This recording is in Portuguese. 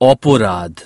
operado